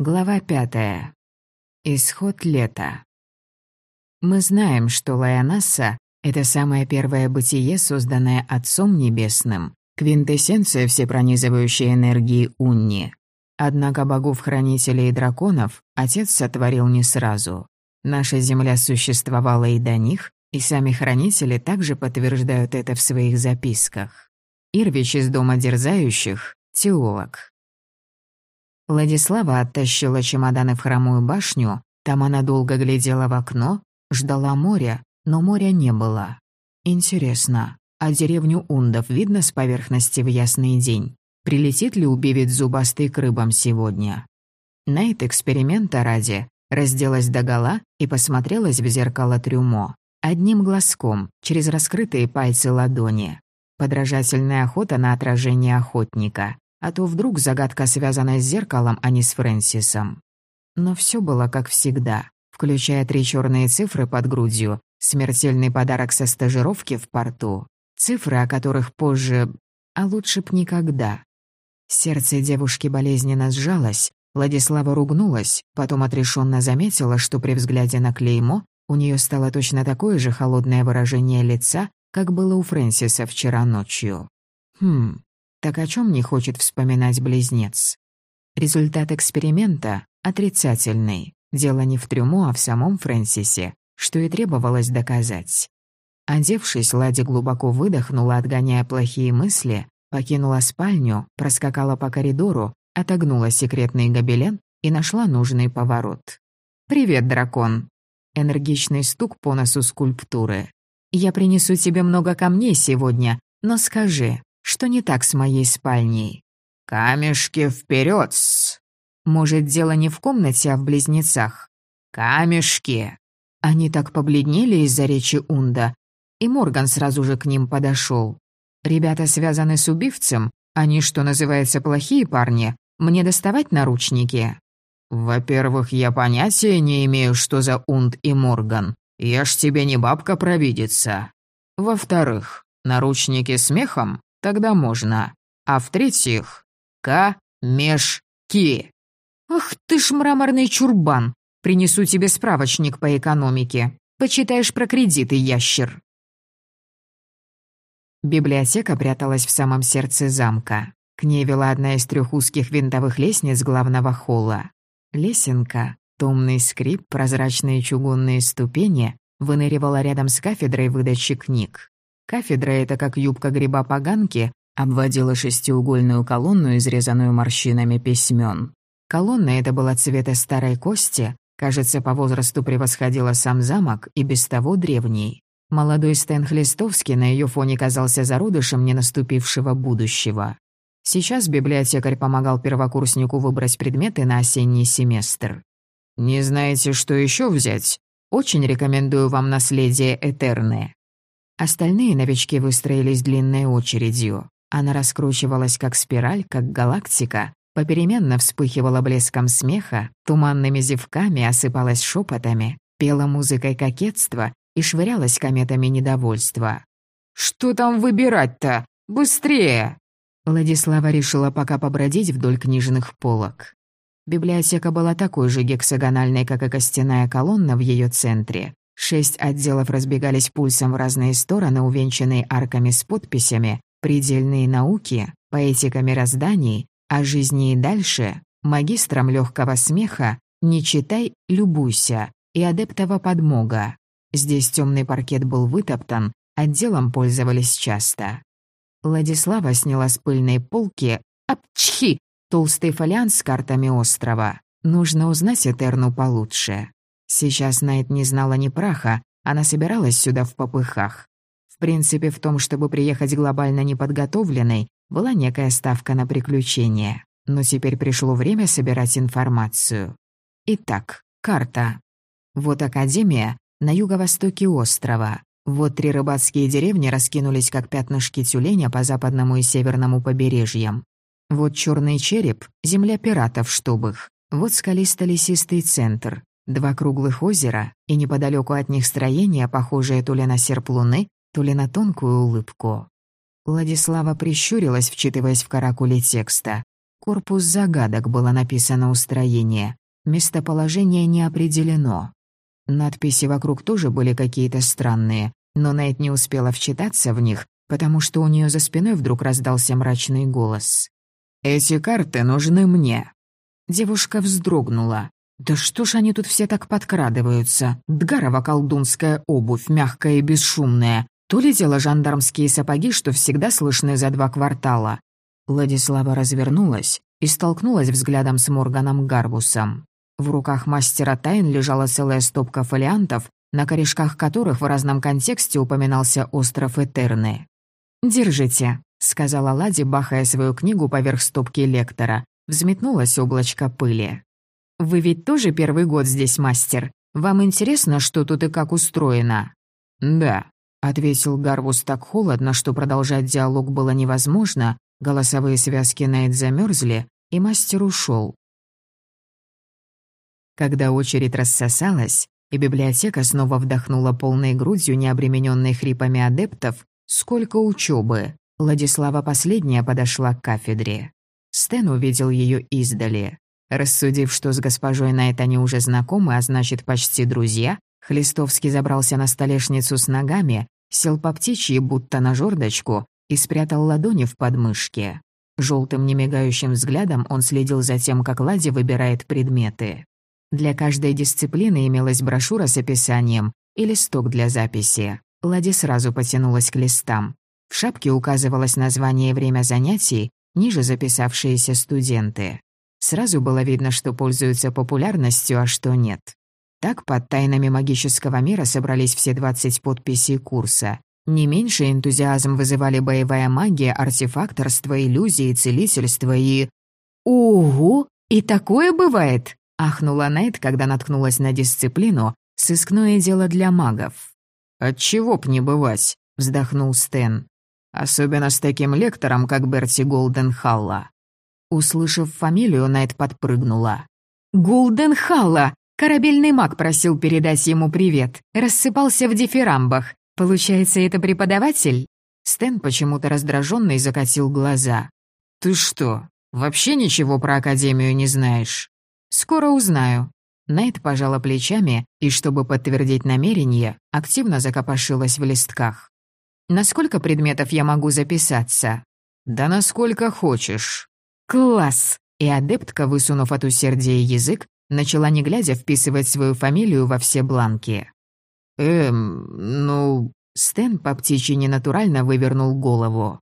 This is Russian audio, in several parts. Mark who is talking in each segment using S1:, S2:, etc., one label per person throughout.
S1: Глава пятая. Исход лета. Мы знаем, что Лайонасса — это самое первое бытие, созданное Отцом Небесным, квинтэссенция всепронизывающей энергии Унни. Однако богов-хранителей и драконов Отец сотворил не сразу. Наша Земля существовала и до них, и сами хранители также подтверждают это в своих записках. Ирвич из Дома Дерзающих — теолог. Владислава оттащила чемоданы в хромую башню, там она долго глядела в окно, ждала моря, но моря не было. Интересно, а деревню Ундов видно с поверхности в ясный день? Прилетит ли убивец зубастый к рыбам сегодня? Найт эксперимента ради разделась догола и посмотрелась в зеркало трюмо. Одним глазком, через раскрытые пальцы ладони. Подражательная охота на отражение охотника а то вдруг загадка связана с зеркалом, а не с Фрэнсисом. Но все было как всегда, включая три черные цифры под грудью, смертельный подарок со стажировки в порту, цифры, о которых позже... а лучше б никогда. Сердце девушки болезненно сжалось, Владислава ругнулась, потом отрешенно заметила, что при взгляде на клеймо у нее стало точно такое же холодное выражение лица, как было у Фрэнсиса вчера ночью. Хм, так о чем не хочет вспоминать близнец? Результат эксперимента отрицательный. Дело не в трюмо, а в самом Фрэнсисе, что и требовалось доказать. Одевшись, Лади глубоко выдохнула, отгоняя плохие мысли, покинула спальню, проскакала по коридору, отогнула секретный гобелен и нашла нужный поворот. «Привет, дракон!» Энергичный стук по носу скульптуры. «Я принесу тебе много камней сегодня, но скажи, что не так с моей спальней? Камешки вперед! Может, дело не в комнате, а в близнецах? Камешки! Они так побледнели из-за речи Унда, и Морган сразу же к ним подошел. Ребята связаны с убивцем, они, что называется, плохие парни. Мне доставать наручники? Во-первых, я понятия не имею, что за Унд и Морган. Я ж тебе не бабка-провидица. Во-вторых, наручники смехом? Тогда можно. А в-третьих, камешки. Ах ты ж мраморный чурбан. Принесу тебе справочник по экономике. Почитаешь про кредиты, ящер. Библиотека пряталась в самом сердце замка. К ней вела одна из трех узких винтовых лестниц главного холла. Лесенка, томный скрип, прозрачные чугунные ступени выныривала рядом с кафедрой выдачи книг. Кафедра эта, как юбка гриба поганки, обводила шестиугольную колонну, изрезанную морщинами письмен. Колонна эта была цвета старой кости, кажется, по возрасту превосходила сам замок и без того древний. Молодой Стэн Хлистовский на ее фоне казался зародышем ненаступившего будущего. Сейчас библиотекарь помогал первокурснику выбрать предметы на осенний семестр. «Не знаете, что еще взять? Очень рекомендую вам наследие Этерны. Остальные новички выстроились длинной очередью. Она раскручивалась как спираль, как галактика, попеременно вспыхивала блеском смеха, туманными зевками осыпалась шепотами, пела музыкой кокетства и швырялась кометами недовольства. «Что там выбирать-то? Быстрее!» Владислава решила пока побродить вдоль книжных полок. Библиотека была такой же гексагональной, как и костяная колонна в ее центре, Шесть отделов разбегались пульсом в разные стороны, увенчанные арками с подписями «Предельные науки», «Поэтика мирозданий», «О жизни и дальше», «Магистром легкого смеха», «Не читай, любуйся» и «Адептова подмога». Здесь темный паркет был вытоптан, отделом пользовались часто. Владислава сняла с пыльной полки «Апчхи!» толстый фолиант с картами острова. Нужно узнать Этерну получше. Сейчас Найт не знала ни праха, она собиралась сюда в попыхах. В принципе, в том, чтобы приехать глобально неподготовленной, была некая ставка на приключения. Но теперь пришло время собирать информацию. Итак, карта. Вот Академия на юго-востоке острова. Вот три рыбацкие деревни раскинулись как пятнышки тюленя по западному и северному побережьям. Вот черный череп, земля пиратов штубых. Вот скалисто-лесистый центр. Два круглых озера и неподалеку от них строение, похожее то ли на серп луны, то ли на тонкую улыбку. Владислава прищурилась, вчитываясь в каракули текста. Корпус загадок было написано у строения. Местоположение не определено. Надписи вокруг тоже были какие-то странные, но Найт не успела вчитаться в них, потому что у нее за спиной вдруг раздался мрачный голос. «Эти карты нужны мне». Девушка вздрогнула. «Да что ж они тут все так подкрадываются? Дгарова колдунская обувь, мягкая и бесшумная. То ли дело жандармские сапоги, что всегда слышны за два квартала». Владислава развернулась и столкнулась взглядом с Морганом Гарбусом. В руках мастера тайн лежала целая стопка фолиантов, на корешках которых в разном контексте упоминался остров Этерны. «Держите», — сказала Лади, бахая свою книгу поверх стопки лектора. Взметнулось облачко пыли. «Вы ведь тоже первый год здесь, мастер? Вам интересно, что тут и как устроено?» «Да», — ответил Гарвус так холодно, что продолжать диалог было невозможно, голосовые связки Найт замерзли, и мастер ушел. Когда очередь рассосалась, и библиотека снова вдохнула полной грудью, необремененной хрипами адептов, сколько учебы. Владислава последняя подошла к кафедре. Стэн увидел ее издали. Рассудив, что с госпожой Найт они уже знакомы, а значит, почти друзья, Хлистовский забрался на столешницу с ногами, сел по птичьи, будто на жердочку, и спрятал ладони в подмышке. Желтым немигающим взглядом он следил за тем, как Лади выбирает предметы. Для каждой дисциплины имелась брошюра с описанием и листок для записи. Лади сразу потянулась к листам. В шапке указывалось название и время занятий, ниже записавшиеся студенты. Сразу было видно, что пользуются популярностью, а что нет. Так под тайнами магического мира собрались все 20 подписей курса. Не меньше энтузиазм вызывали боевая магия, артефакторство, иллюзии, целительство и... «Ого! И такое бывает!» Ахнула Найт, когда наткнулась на дисциплину «Сыскное дело для магов». «Отчего б не бывать?» — вздохнул Стэн. «Особенно с таким лектором, как Берти Голденхалла». Услышав фамилию, Найт подпрыгнула. «Голденхалла! Корабельный маг просил передать ему привет. Рассыпался в дифирамбах. Получается, это преподаватель?» Стэн почему-то раздраженный закатил глаза. «Ты что, вообще ничего про Академию не знаешь?» «Скоро узнаю». Найт пожала плечами и, чтобы подтвердить намерение, активно закопошилась в листках. «На сколько предметов я могу записаться?» «Да насколько хочешь». «Класс!» И адептка, высунув от усердия язык, начала не глядя вписывать свою фамилию во все бланки. «Эм, ну...» Стэн по птичьи ненатурально вывернул голову.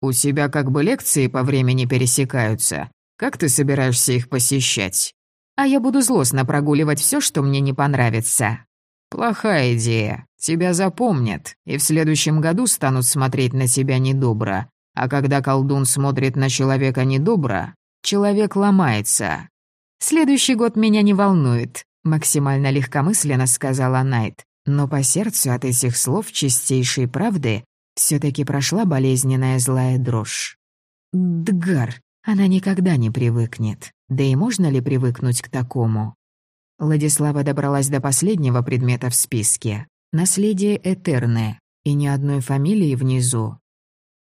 S1: «У тебя как бы лекции по времени пересекаются. Как ты собираешься их посещать?» а я буду злостно прогуливать все, что мне не понравится. Плохая идея. Тебя запомнят, и в следующем году станут смотреть на тебя недобро. А когда колдун смотрит на человека недобро, человек ломается. «Следующий год меня не волнует», — максимально легкомысленно сказала Найт. Но по сердцу от этих слов чистейшей правды все таки прошла болезненная злая дрожь. «Дгар, она никогда не привыкнет. Да и можно ли привыкнуть к такому? Владислава добралась до последнего предмета в списке. Наследие Этерне. И ни одной фамилии внизу.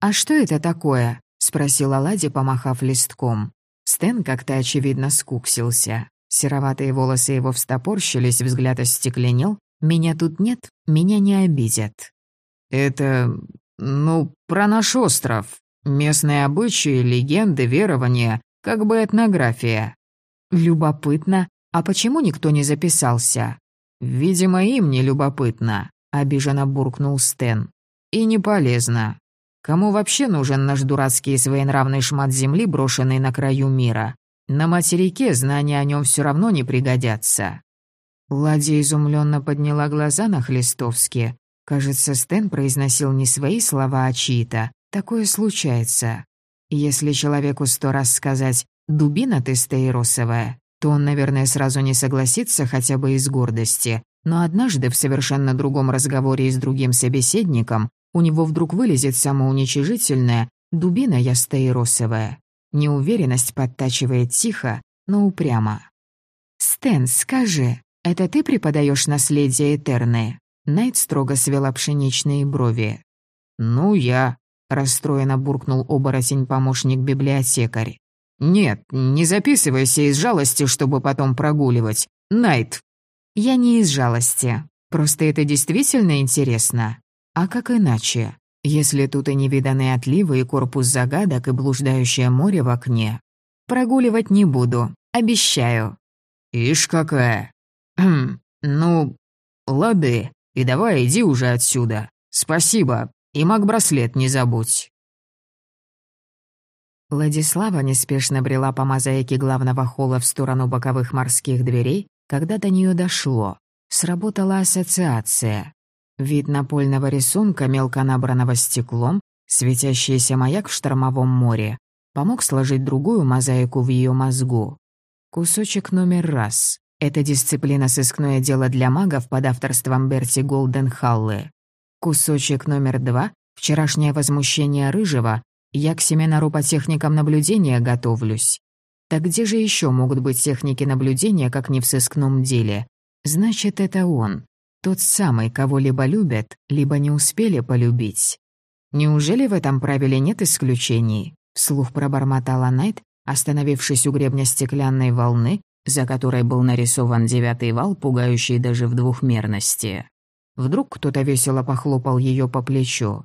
S1: «А что это такое?» — спросила Лади, помахав листком. Стэн как-то, очевидно, скуксился. Сероватые волосы его встопорщились, взгляд остекленел. «Меня тут нет, меня не обидят». «Это... ну, про наш остров. Местные обычаи, легенды, верования, как бы этнография. Любопытно. А почему никто не записался? Видимо, им не любопытно, обиженно буркнул Стэн. И не полезно. Кому вообще нужен наш дурацкий своенравный шмат земли, брошенный на краю мира? На материке знания о нем все равно не пригодятся. Ладья изумленно подняла глаза на Хлестовски. Кажется, Стэн произносил не свои слова, а чьи-то. Такое случается. Если человеку сто раз сказать «дубина ты стаиросовая», то он, наверное, сразу не согласится хотя бы из гордости. Но однажды в совершенно другом разговоре с другим собеседником у него вдруг вылезет самоуничижительное «дубина я стаиросовая». Неуверенность подтачивает тихо, но упрямо. «Стэн, скажи, это ты преподаешь наследие Этерны?» Найт строго свела пшеничные брови. «Ну, я», расстроенно буркнул оборотень-помощник-библиотекарь. «Нет, не записывайся из жалости, чтобы потом прогуливать. Найт!» «Я не из жалости. Просто это действительно интересно. А как иначе? Если тут и невиданные отливы, и корпус загадок, и блуждающее море в окне. Прогуливать не буду. Обещаю». «Ишь какая!» «Хм, ну, лады. И давай иди уже отсюда. Спасибо. И маг-браслет не забудь». Владислава неспешно брела по мозаике главного холла в сторону боковых морских дверей, когда до нее дошло. Сработала ассоциация. Вид напольного рисунка, мелко набранного стеклом, светящийся маяк в штормовом море, помог сложить другую мозаику в ее мозгу. Кусочек номер раз. Это дисциплина «Сыскное дело для магов» под авторством Берти Голденхаллы. Кусочек номер два — вчерашнее возмущение Рыжего я к семенароботехникам наблюдения готовлюсь. Так где же еще могут быть техники наблюдения, как не в сыскном деле? Значит, это он. Тот самый, кого либо любят, либо не успели полюбить. Неужели в этом правиле нет исключений? Вслух пробормотала Найт, остановившись у гребня стеклянной волны, за которой был нарисован девятый вал, пугающий даже в двухмерности. Вдруг кто-то весело похлопал ее по плечу.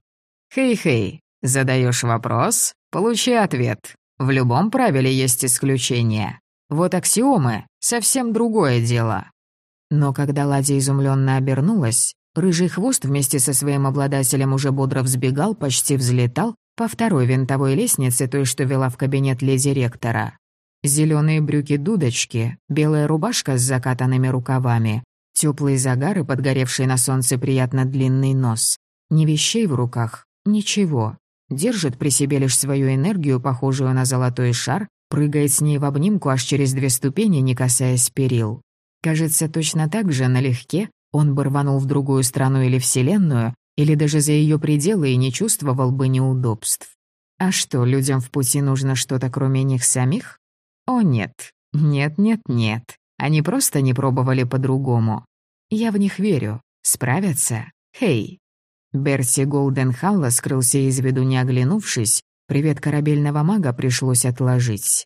S1: «Хей-хей, Задаешь вопрос — получи ответ. В любом правиле есть исключения. Вот аксиомы — совсем другое дело. Но когда Ладя изумленно обернулась, рыжий хвост вместе со своим обладателем уже бодро взбегал, почти взлетал по второй винтовой лестнице, той, что вела в кабинет леди ректора. Зеленые брюки-дудочки, белая рубашка с закатанными рукавами, теплые загары, подгоревший на солнце приятно длинный нос. Ни вещей в руках, ничего. Держит при себе лишь свою энергию, похожую на золотой шар, прыгает с ней в обнимку аж через две ступени, не касаясь перил. Кажется, точно так же налегке он бы рванул в другую страну или вселенную, или даже за ее пределы и не чувствовал бы неудобств. А что, людям в пути нужно что-то кроме них самих? О нет, нет, нет, нет. Они просто не пробовали по-другому. Я в них верю. Справятся? Хей, Берси Голденхалла скрылся из виду, не оглянувшись. Привет корабельного мага пришлось отложить.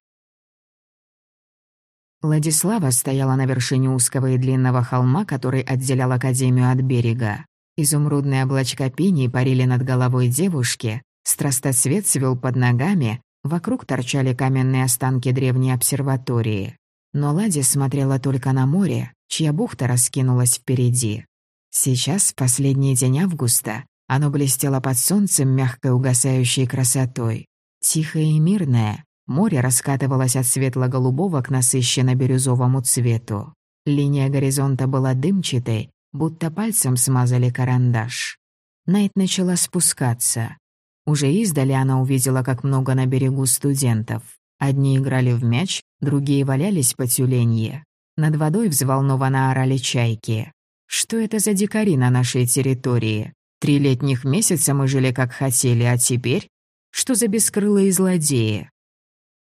S1: Владислава стояла на вершине узкого и длинного холма, который отделял Академию от берега. Изумрудные облачка пений парили над головой девушки, страстоцвет свел под ногами, вокруг торчали каменные останки древней обсерватории. Но Лади смотрела только на море, чья бухта раскинулась впереди. Сейчас, в последний день августа, оно блестело под солнцем мягкой угасающей красотой. Тихое и мирное, море раскатывалось от светло-голубого к насыщенно-бирюзовому цвету. Линия горизонта была дымчатой, будто пальцем смазали карандаш. Найт начала спускаться. Уже издали она увидела, как много на берегу студентов. Одни играли в мяч, другие валялись по тюленье. Над водой взволнованно орали чайки. Что это за дикари на нашей территории? Три летних месяца мы жили как хотели, а теперь? Что за бескрылые злодеи?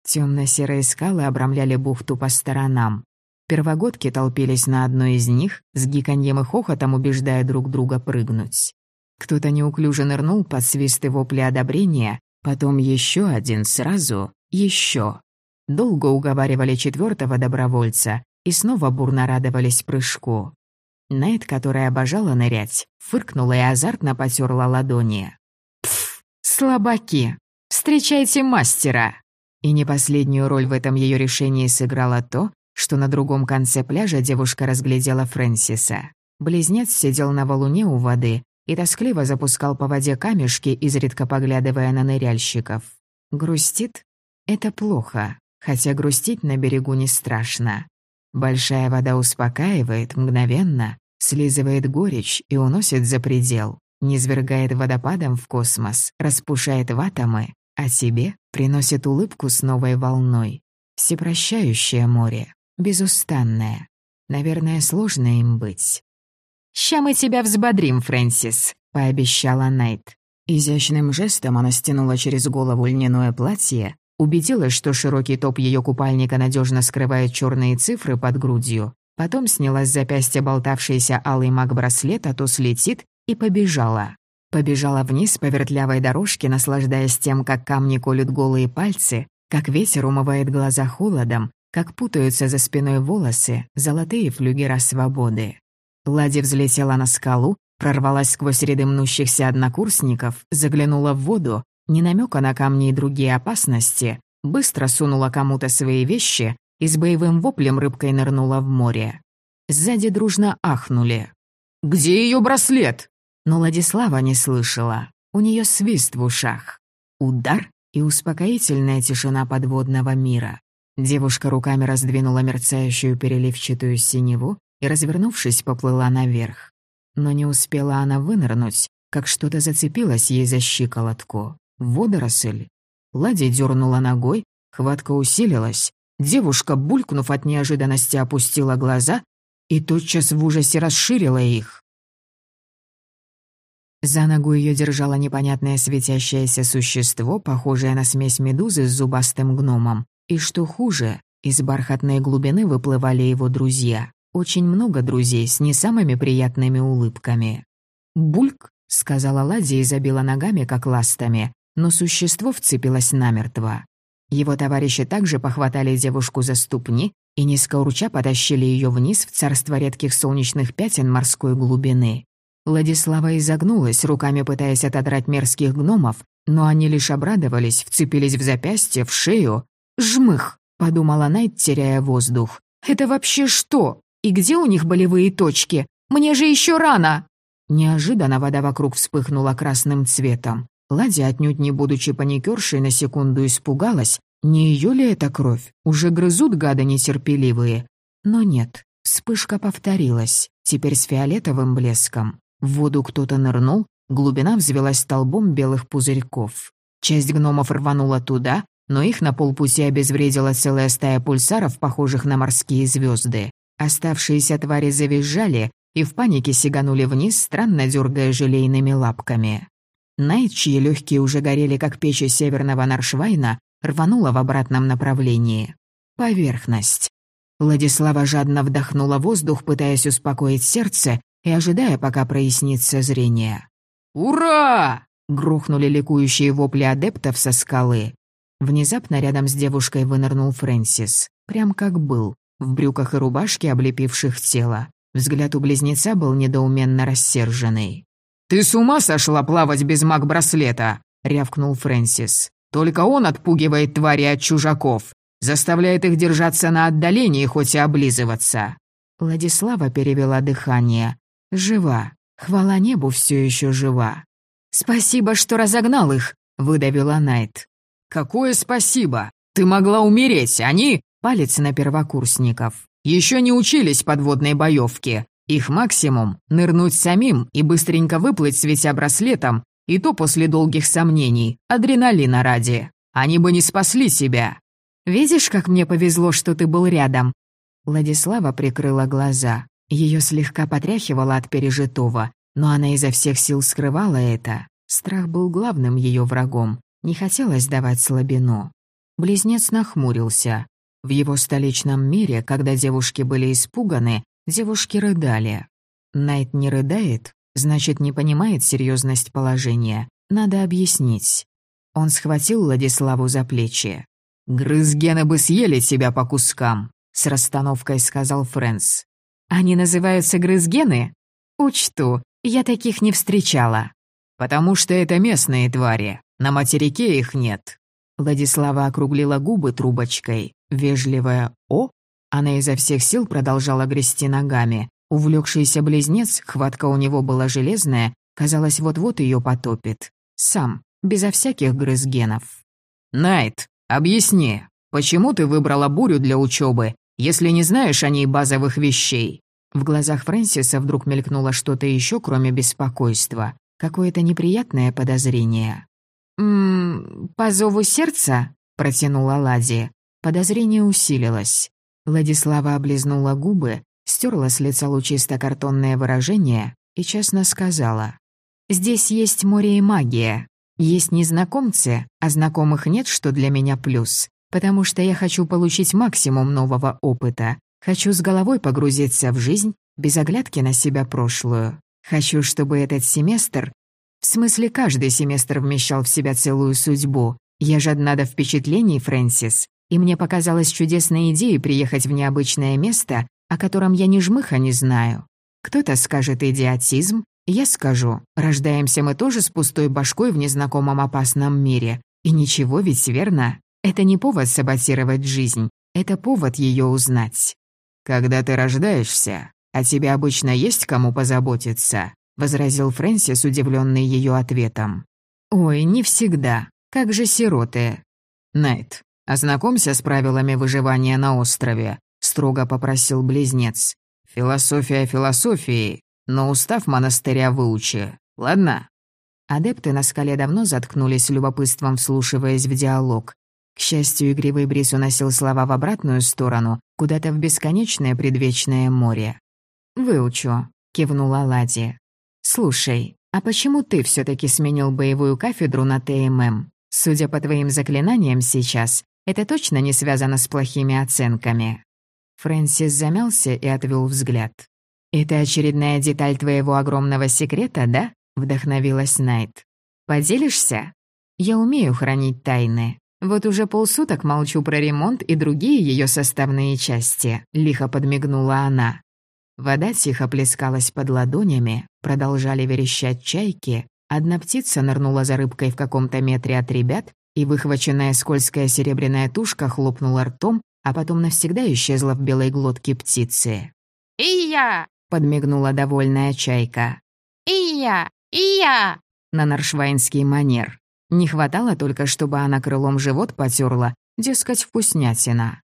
S1: Темно-серые скалы обрамляли бухту по сторонам. Первогодки толпились на одной из них, с гиканьем и хохотом убеждая друг друга прыгнуть. Кто-то неуклюже нырнул под свист и вопли одобрения, потом еще один сразу, еще. Долго уговаривали четвертого добровольца и снова бурно радовались прыжку. Найт, которая обожала нырять, фыркнула и азартно потерла ладони. «Пф, слабаки! Встречайте мастера!» И не последнюю роль в этом ее решении сыграло то, что на другом конце пляжа девушка разглядела Фрэнсиса. Близнец сидел на валуне у воды и тоскливо запускал по воде камешки, изредка поглядывая на ныряльщиков. Грустит? Это плохо, хотя грустить на берегу не страшно. Большая вода успокаивает мгновенно, слизывает горечь и уносит за предел, низвергает водопадом в космос, распушает в атомы, а себе приносит улыбку с новой волной. Всепрощающее море, безустанное. Наверное, сложно им быть. «Ща мы тебя взбодрим, Фрэнсис», — пообещала Найт. Изящным жестом она стянула через голову льняное платье, Убедилась, что широкий топ ее купальника надежно скрывает черные цифры под грудью. Потом сняла с запястья болтавшийся алый маг-браслет, а то слетит, и побежала. Побежала вниз по вертлявой дорожке, наслаждаясь тем, как камни колют голые пальцы, как ветер умывает глаза холодом, как путаются за спиной волосы, золотые флюгера свободы. Лади взлетела на скалу, прорвалась сквозь ряды мнущихся однокурсников, заглянула в воду, не намека на камни и другие опасности, быстро сунула кому-то свои вещи и с боевым воплем рыбкой нырнула в море. Сзади дружно ахнули. «Где ее браслет?» Но Ладислава не слышала. У нее свист в ушах. Удар и успокоительная тишина подводного мира. Девушка руками раздвинула мерцающую переливчатую синеву и, развернувшись, поплыла наверх. Но не успела она вынырнуть, как что-то зацепилось ей за щиколотку. Водоросль. Ладья дернула ногой, хватка усилилась. Девушка, булькнув от неожиданности, опустила глаза и тотчас в ужасе расширила их. За ногу ее держало непонятное светящееся существо, похожее на смесь медузы с зубастым гномом. И что хуже, из бархатной глубины выплывали его друзья. Очень много друзей с не самыми приятными улыбками. «Бульк», — сказала Ладья и забила ногами, как ластами, но существо вцепилось намертво. Его товарищи также похватали девушку за ступни и низко урча потащили ее вниз в царство редких солнечных пятен морской глубины. Владислава изогнулась, руками пытаясь отодрать мерзких гномов, но они лишь обрадовались, вцепились в запястье, в шею. «Жмых!» — подумала Найт, теряя воздух. «Это вообще что? И где у них болевые точки? Мне же еще рано!» Неожиданно вода вокруг вспыхнула красным цветом. Ладя, отнюдь не будучи паникершей, на секунду испугалась. Не ее ли это кровь? Уже грызут гады нетерпеливые. Но нет, вспышка повторилась, теперь с фиолетовым блеском. В воду кто-то нырнул, глубина взвелась столбом белых пузырьков. Часть гномов рванула туда, но их на полпути обезвредила целая стая пульсаров, похожих на морские звезды. Оставшиеся твари завизжали и в панике сиганули вниз, странно дергая желейными лапками. Найт, чьи легкие уже горели, как печи северного Наршвайна, рванула в обратном направлении. Поверхность. Владислава жадно вдохнула воздух, пытаясь успокоить сердце, и ожидая, пока прояснится зрение. «Ура!» — грохнули ликующие вопли адептов со скалы. Внезапно рядом с девушкой вынырнул Фрэнсис, прям как был, в брюках и рубашке, облепивших тело. Взгляд у близнеца был недоуменно рассерженный. «Ты с ума сошла плавать без маг-браслета?» — рявкнул Фрэнсис. «Только он отпугивает твари от чужаков, заставляет их держаться на отдалении, хоть и облизываться». Владислава перевела дыхание. Жива. Хвала небу, все еще жива. «Спасибо, что разогнал их», — выдавила Найт. «Какое спасибо? Ты могла умереть, они...» Палец на первокурсников. «Еще не учились подводной боевке. Их максимум — нырнуть самим и быстренько выплыть, светя браслетом, и то после долгих сомнений, адреналина ради. Они бы не спасли себя». «Видишь, как мне повезло, что ты был рядом?» Владислава прикрыла глаза. Ее слегка потряхивало от пережитого, но она изо всех сил скрывала это. Страх был главным ее врагом. Не хотелось давать слабину. Близнец нахмурился. В его столичном мире, когда девушки были испуганы, девушки рыдали. Найт не рыдает, значит, не понимает серьезность положения. Надо объяснить. Он схватил Владиславу за плечи. «Грызгены бы съели тебя по кускам», — с расстановкой сказал Фрэнс. Они называются грызгены? Учту, я таких не встречала. Потому что это местные твари, на материке их нет. Владислава округлила губы трубочкой. Вежливая «О» она изо всех сил продолжала грести ногами. Увлекшийся близнец, хватка у него была железная, казалось, вот-вот ее потопит. Сам, безо всяких грызгенов. «Найт, объясни, почему ты выбрала бурю для учебы, если не знаешь о ней базовых вещей?» В глазах Фрэнсиса вдруг мелькнуло что-то еще, кроме беспокойства. Какое-то неприятное подозрение. «Ммм, по зову сердца?» — протянула Лади. Подозрение усилилось. Владислава облизнула губы, стерла с лица лучисто картонное выражение и честно сказала. «Здесь есть море и магия. Есть незнакомцы, а знакомых нет, что для меня плюс, потому что я хочу получить максимум нового опыта, Хочу с головой погрузиться в жизнь, без оглядки на себя прошлую. Хочу, чтобы этот семестр... В смысле, каждый семестр вмещал в себя целую судьбу. Я жадна до впечатлений, Фрэнсис, и мне показалась чудесной идеей приехать в необычное место, о котором я ни жмыха не знаю. Кто-то скажет идиотизм, я скажу, рождаемся мы тоже с пустой башкой в незнакомом опасном мире. И ничего ведь, верно? Это не повод саботировать жизнь, это повод ее узнать.
S2: Когда ты рождаешься, а тебе обычно есть кому позаботиться, возразил Фрэнсис, удивленный ее ответом.
S1: Ой, не всегда. Как же сироты.
S2: Найт, ознакомься с правилами выживания на острове, строго попросил близнец. Философия философии, но устав монастыря выучи, ладно?»
S1: Адепты на скале давно заткнулись любопытством, вслушиваясь в диалог. К счастью, игривый бриз уносил слова в обратную сторону, куда-то в бесконечное предвечное море. «Выучу», — кивнула Лади. «Слушай, а почему ты все таки сменил боевую кафедру на ТММ? Судя по твоим заклинаниям сейчас, это точно не связано с плохими оценками?» Фрэнсис замялся и отвел взгляд. «Это очередная деталь твоего огромного секрета, да?» — вдохновилась Найт. «Поделишься? Я умею хранить тайны. Вот уже полсуток молчу про ремонт и другие ее составные части», — лихо подмигнула она. Вода тихо плескалась под ладонями, продолжали верещать чайки. Одна птица нырнула за рыбкой в каком-то метре от ребят, и выхваченная скользкая серебряная тушка хлопнула ртом, а потом навсегда исчезла в белой глотке птицы.
S3: «И я!»
S1: — подмигнула довольная чайка.
S3: «И я! И я!»
S1: На наршвайнский манер. Не хватало только, чтобы она крылом живот потерла, дескать, вкуснятина.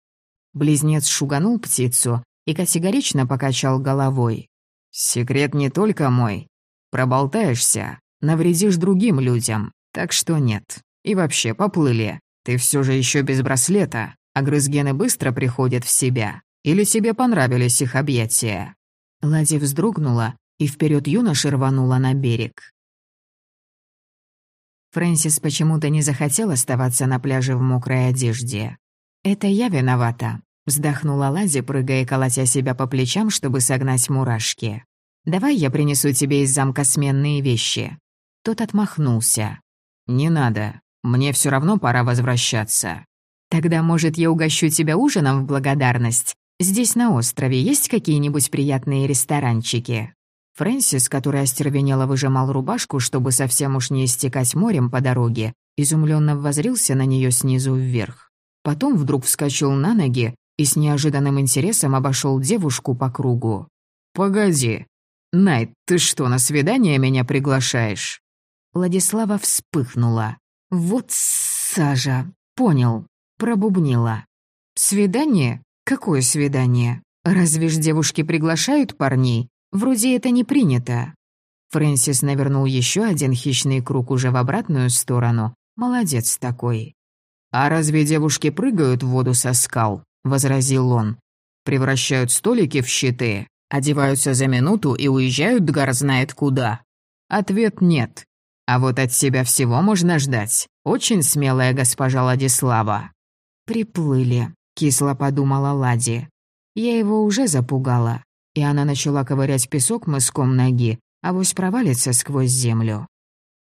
S1: Близнец шуганул птицу и категорично покачал головой.
S2: «Секрет не только мой. Проболтаешься, навредишь другим людям, так что нет. И вообще, поплыли. Ты все же еще без браслета а грызгены быстро приходят в себя. Или тебе понравились их объятия?»
S1: Лади вздрогнула и вперед юноши рванула на берег. Фрэнсис почему-то не захотел оставаться на пляже в мокрой одежде. «Это я виновата», — вздохнула Лади, прыгая и колотя себя по плечам, чтобы согнать мурашки. «Давай я принесу тебе из замка сменные вещи». Тот отмахнулся.
S2: «Не надо. Мне все равно пора возвращаться».
S1: Тогда, может, я угощу тебя ужином в благодарность? Здесь на острове есть какие-нибудь приятные ресторанчики?» Фрэнсис, который остервенело выжимал рубашку, чтобы совсем уж не истекать морем по дороге, изумленно возрился на нее снизу вверх. Потом вдруг вскочил на ноги и с неожиданным интересом обошел девушку по кругу.
S2: «Погоди. Найт, ты что, на свидание меня приглашаешь?»
S1: Владислава вспыхнула. «Вот сажа. Понял. Пробубнила. «Свидание? Какое свидание? Разве ж девушки приглашают парней? Вроде это не принято». Фрэнсис навернул еще один хищный круг уже в обратную сторону. Молодец такой.
S2: «А разве девушки прыгают в воду со скал?» — возразил он. «Превращают столики в щиты, одеваются за минуту и уезжают гор знает куда». Ответ нет. А вот от себя всего можно ждать. Очень смелая госпожа Ладислава.
S1: «Приплыли», — кисло подумала Лади. Я его уже запугала, и она начала ковырять песок мыском ноги, а вось провалится сквозь землю.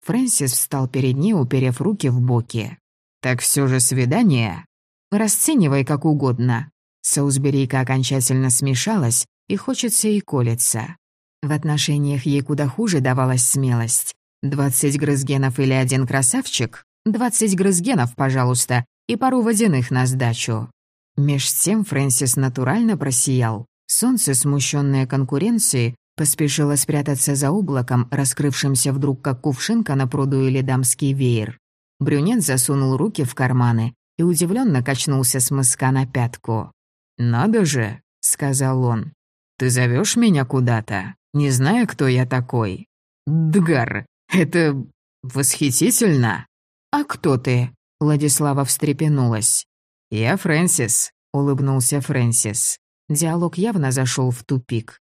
S1: Фрэнсис встал перед ней, уперев руки в боки.
S2: «Так все же свидание?»
S1: «Расценивай как угодно». Саусберийка окончательно смешалась, и хочется и колется. В отношениях ей куда хуже давалась смелость. Двадцать грызгенов или один красавчик? Двадцать грызгенов, пожалуйста, и пару водяных на сдачу. Меж тем Фрэнсис натурально просиял. Солнце, смущенное конкуренцией, поспешило спрятаться за облаком, раскрывшимся вдруг как кувшинка на пруду или дамский веер. Брюнет засунул руки в карманы и удивленно качнулся с мыска на пятку.
S2: «Надо же», — сказал он. «Ты зовешь меня куда-то, не зная, кто я такой?» «Дгар, это восхитительно!»
S1: «А кто ты?» Владислава встрепенулась.
S2: «Я Фрэнсис», — улыбнулся Фрэнсис.
S1: Диалог явно зашел в тупик.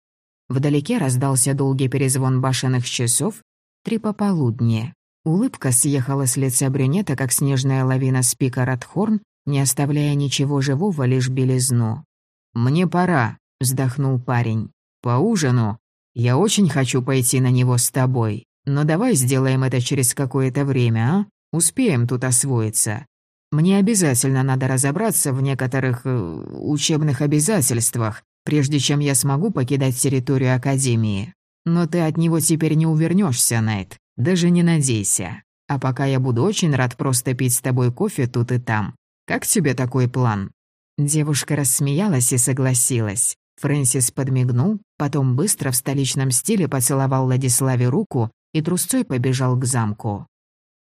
S1: Вдалеке раздался долгий перезвон башенных часов, три пополудни. Улыбка съехала с лица брюнета, как снежная лавина с пика Радхорн, не оставляя ничего живого, лишь белизну.
S2: «Мне пора», — вздохнул парень. «По ужину. Я очень хочу пойти на него с тобой, но давай сделаем это через какое-то время, а? Успеем тут освоиться. Мне обязательно надо разобраться в некоторых э, учебных обязательствах, прежде чем я смогу покидать территорию Академии. Но ты от него теперь не увернешься, Найт. Даже не надейся. А пока я буду очень рад просто пить с тобой кофе тут и там. Как тебе такой план?» Девушка рассмеялась и согласилась. Фрэнсис подмигнул, потом быстро в столичном стиле поцеловал Владиславе руку и трусцой побежал к замку.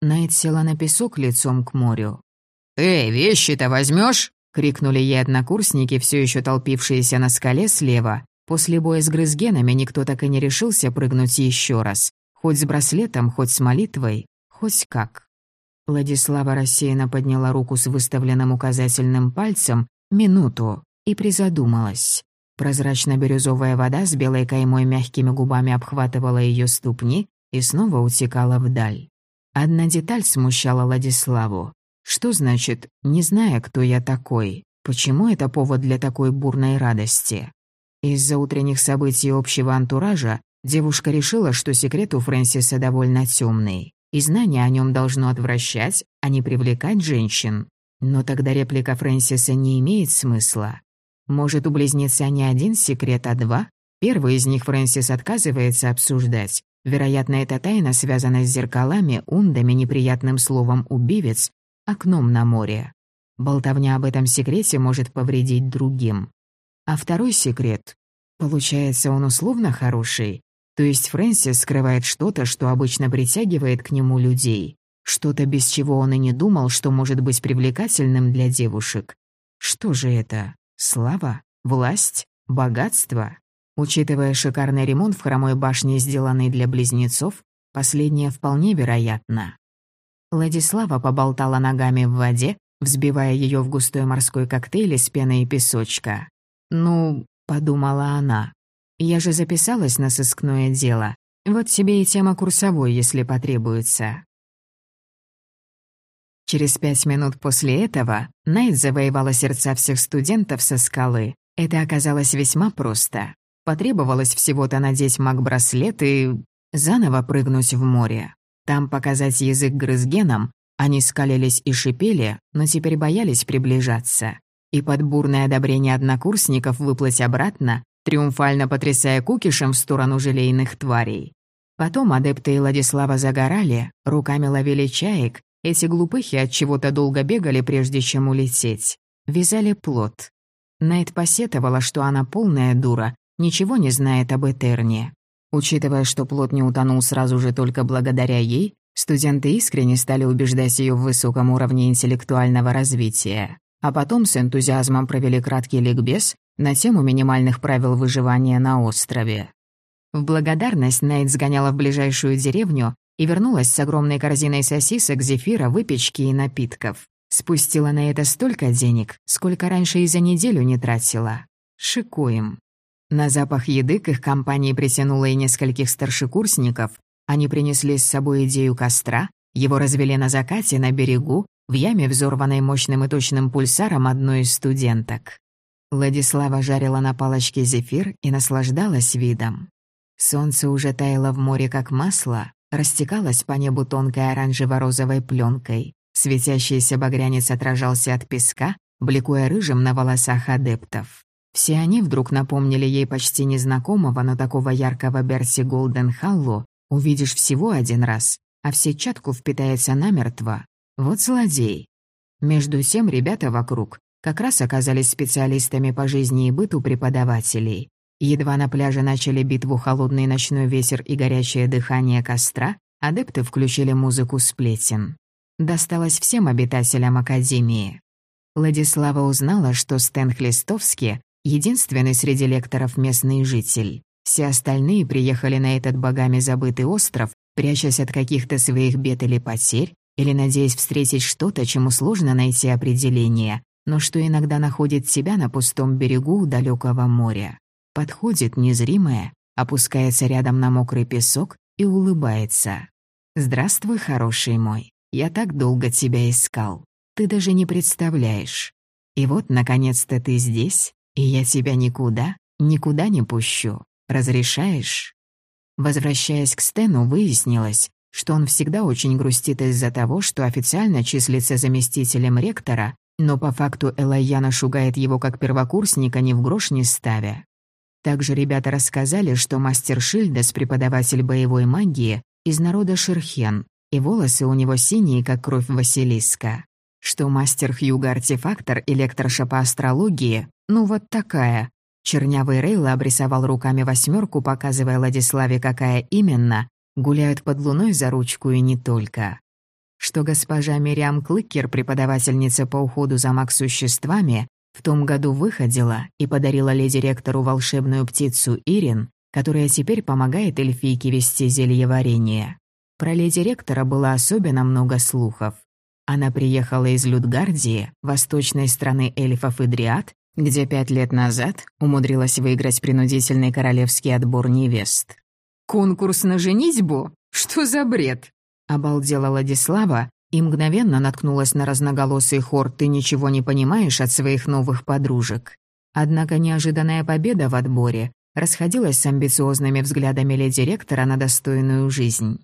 S2: Найт села на песок лицом к морю. «Эй, вещи-то возьмешь? крикнули ей однокурсники, все еще толпившиеся на скале слева. После боя с грызгенами никто так и не решился прыгнуть еще раз. Хоть с браслетом, хоть с молитвой, хоть как. Владислава рассеянно подняла руку с выставленным указательным пальцем минуту и призадумалась. Прозрачно-бирюзовая вода с белой каймой мягкими губами обхватывала ее ступни и снова утекала вдаль. Одна деталь смущала Владиславу. Что значит «не зная, кто я такой»? Почему это повод для такой бурной радости? Из-за утренних событий общего антуража девушка решила, что секрет у Фрэнсиса довольно темный, и знание о нем должно отвращать, а не привлекать женщин. Но тогда реплика Фрэнсиса не имеет смысла. Может, у близнеца не один секрет, а два? Первый из них Фрэнсис отказывается обсуждать. Вероятно, эта тайна связана с зеркалами, ундами, неприятным словом «убивец», окном на море. Болтовня об этом секрете может повредить другим. А второй секрет. Получается, он условно хороший. То есть Фрэнсис скрывает что-то, что обычно притягивает к нему людей. Что-то, без чего он и не думал, что может быть привлекательным для девушек. Что же это? Слава? Власть? Богатство? Учитывая шикарный ремонт в хромой башне, сделанный для близнецов, последнее вполне вероятно. Владислава поболтала ногами в воде, взбивая ее в густой морской коктейль из пены и песочка. «Ну», — подумала она, — «я же записалась на сыскное дело. Вот тебе и тема курсовой, если потребуется». Через пять минут после этого Найт завоевала сердца всех студентов со скалы. Это оказалось весьма просто. Потребовалось всего-то надеть маг-браслет и заново прыгнуть в море. Там показать язык грызгенам, они скалились и шипели, но теперь боялись приближаться. И под бурное одобрение однокурсников выплыть обратно, триумфально потрясая кукишем в сторону желейных тварей. Потом адепты и Владислава загорали, руками ловили чаек, эти глупыхи от чего-то долго бегали, прежде чем улететь. Вязали плод. Найт посетовала, что она полная дура, ничего не знает об Этерне. Учитывая, что плод не утонул сразу же только благодаря ей, студенты искренне стали убеждать ее в высоком уровне интеллектуального развития. А потом с энтузиазмом провели краткий ликбез на тему минимальных правил выживания на острове. В благодарность Найт сгоняла в ближайшую деревню и вернулась с огромной корзиной сосисок, зефира, выпечки и напитков. Спустила на это столько денег, сколько раньше и за неделю не тратила. Шикуем. На запах еды к их компании притянуло и нескольких старшекурсников. Они принесли с собой идею костра, его развели на закате на берегу, в яме, взорванной мощным и точным пульсаром одной из студенток. Владислава жарила на палочке зефир и наслаждалась видом. Солнце уже таяло в море как масло, растекалась по небу тонкой оранжево-розовой пленкой. Светящийся багрянец отражался от песка, бликуя рыжим на волосах адептов. Все они вдруг напомнили ей почти незнакомого, но такого яркого Берси Голден Халлу, увидишь всего один раз, а в сетчатку впитается намертво. Вот злодей. Между тем ребята вокруг как раз оказались специалистами по жизни и быту преподавателей. Едва на пляже начали битву холодный ночной ветер и горячее дыхание костра, адепты включили музыку сплетен. Досталось всем обитателям Академии. Владислава узнала, что Стэн Хлистовский — единственный среди лекторов местный житель. Все остальные приехали на этот богами забытый остров, прячась от каких-то своих бед или потерь, или надеясь встретить что-то, чему сложно найти определение, но что иногда находит себя на пустом берегу далекого моря. Подходит незримая, опускается рядом на мокрый песок и улыбается. «Здравствуй, хороший мой. Я так долго тебя искал. Ты даже не представляешь. И вот, наконец-то, ты здесь, и я тебя никуда, никуда не пущу. Разрешаешь?» Возвращаясь к Стэну, выяснилось,
S1: что он всегда очень грустит из-за того, что официально числится заместителем ректора, но по факту Элайяна шугает его как первокурсника ни в грош не ставя. Также ребята рассказали, что мастер Шильдес, преподаватель боевой магии, из народа Шерхен, и волосы у него синие, как кровь Василиска. Что мастер Хьюга-артефактор и лекторша по астрологии, ну вот такая. Чернявый Рейла обрисовал руками восьмерку, показывая Ладиславе, какая именно, гуляют под луной за ручку и не только что госпожа Мириам Клыкер, преподавательница по уходу за маг-существами, в том году выходила и подарила леди-ректору волшебную птицу Ирин, которая теперь помогает эльфийке вести зельеварение. Про леди-ректора было особенно много слухов. Она приехала из Людгардии, восточной страны эльфов и дриад, где пять лет назад умудрилась выиграть принудительный королевский отбор невест.
S2: «Конкурс на женитьбу? Что за бред?»
S1: Обалдела Ладислава и мгновенно наткнулась на разноголосый хор «Ты ничего не понимаешь от своих новых подружек». Однако неожиданная победа в отборе расходилась с амбициозными взглядами леди-ректора на достойную жизнь.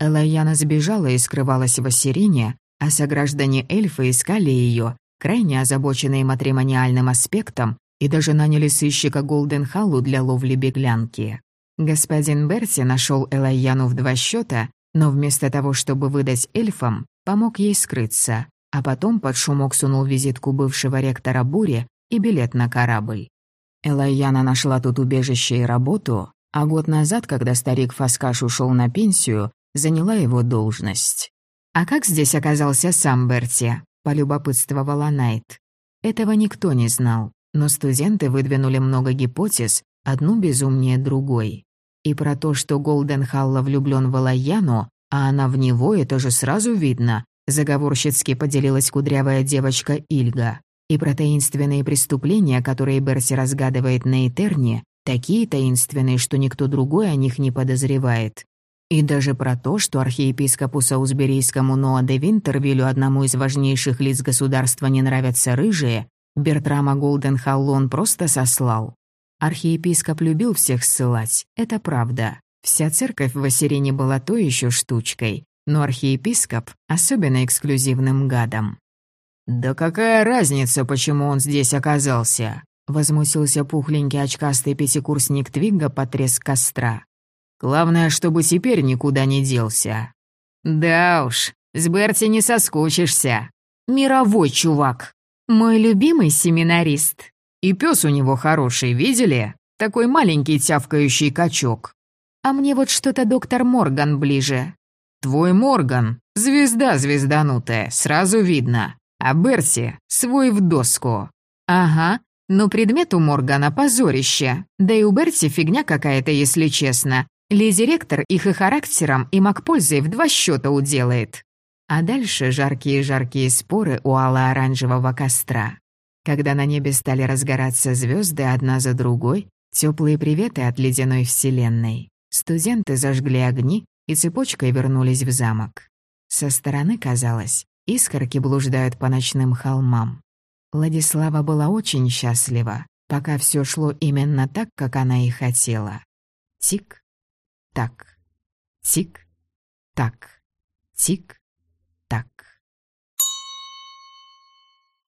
S1: Элайяна сбежала и скрывалась в Ассирине, а сограждане эльфы искали ее, крайне озабоченные матримониальным аспектом, и даже наняли сыщика Голденхаллу для ловли беглянки. Господин Берти нашел Элайяну в два счета но вместо того, чтобы выдать эльфам, помог ей скрыться, а потом под шумок сунул визитку бывшего ректора Бури и билет на корабль. Элайяна нашла тут убежище и работу, а год назад, когда старик Фаскаш ушел на пенсию, заняла его должность. «А как здесь оказался сам Берти?» – полюбопытствовала Найт. Этого никто не знал, но студенты выдвинули много гипотез, одну безумнее другой. И про то, что Голден Халла влюблён в Алаяну, а она в него, это же сразу видно, заговорщицки поделилась кудрявая девочка Ильга. И про таинственные преступления, которые Берси разгадывает на Этерне, такие таинственные, что никто другой о них не подозревает. И даже про то, что архиепископу Саусберийскому Ноа де Винтервиллю, одному из важнейших лиц государства, не нравятся рыжие, Бертрама Голденхаллон просто сослал. Архиепископ любил всех ссылать, это правда. Вся церковь в Ассирине была то еще штучкой, но архиепископ — особенно эксклюзивным гадом.
S2: «Да какая разница, почему он здесь оказался?»
S1: — возмутился пухленький очкастый пятикурсник Твигга под треск костра.
S2: «Главное, чтобы теперь никуда не делся».
S3: «Да уж, с Берти не соскучишься. Мировой чувак. Мой любимый семинарист».
S2: И пес у него хороший, видели? Такой маленький тявкающий качок.
S3: А мне вот что-то доктор Морган ближе.
S2: Твой Морган, звезда звезданутая, сразу видно. А Берси свой в доску.
S3: Ага, но предмет у Моргана позорище. Да и у Берси фигня какая-то, если честно. Леди-ректор их и характером, и макпользой в два счета уделает.
S1: А дальше жаркие-жаркие споры у ало-оранжевого костра. Когда на небе стали разгораться звезды одна за другой, теплые приветы от ледяной вселенной. Студенты зажгли огни и цепочкой вернулись в замок. Со стороны казалось, искорки блуждают по ночным холмам. Владислава была очень счастлива, пока все шло именно так, как она и хотела. Тик-так, тик-так, тик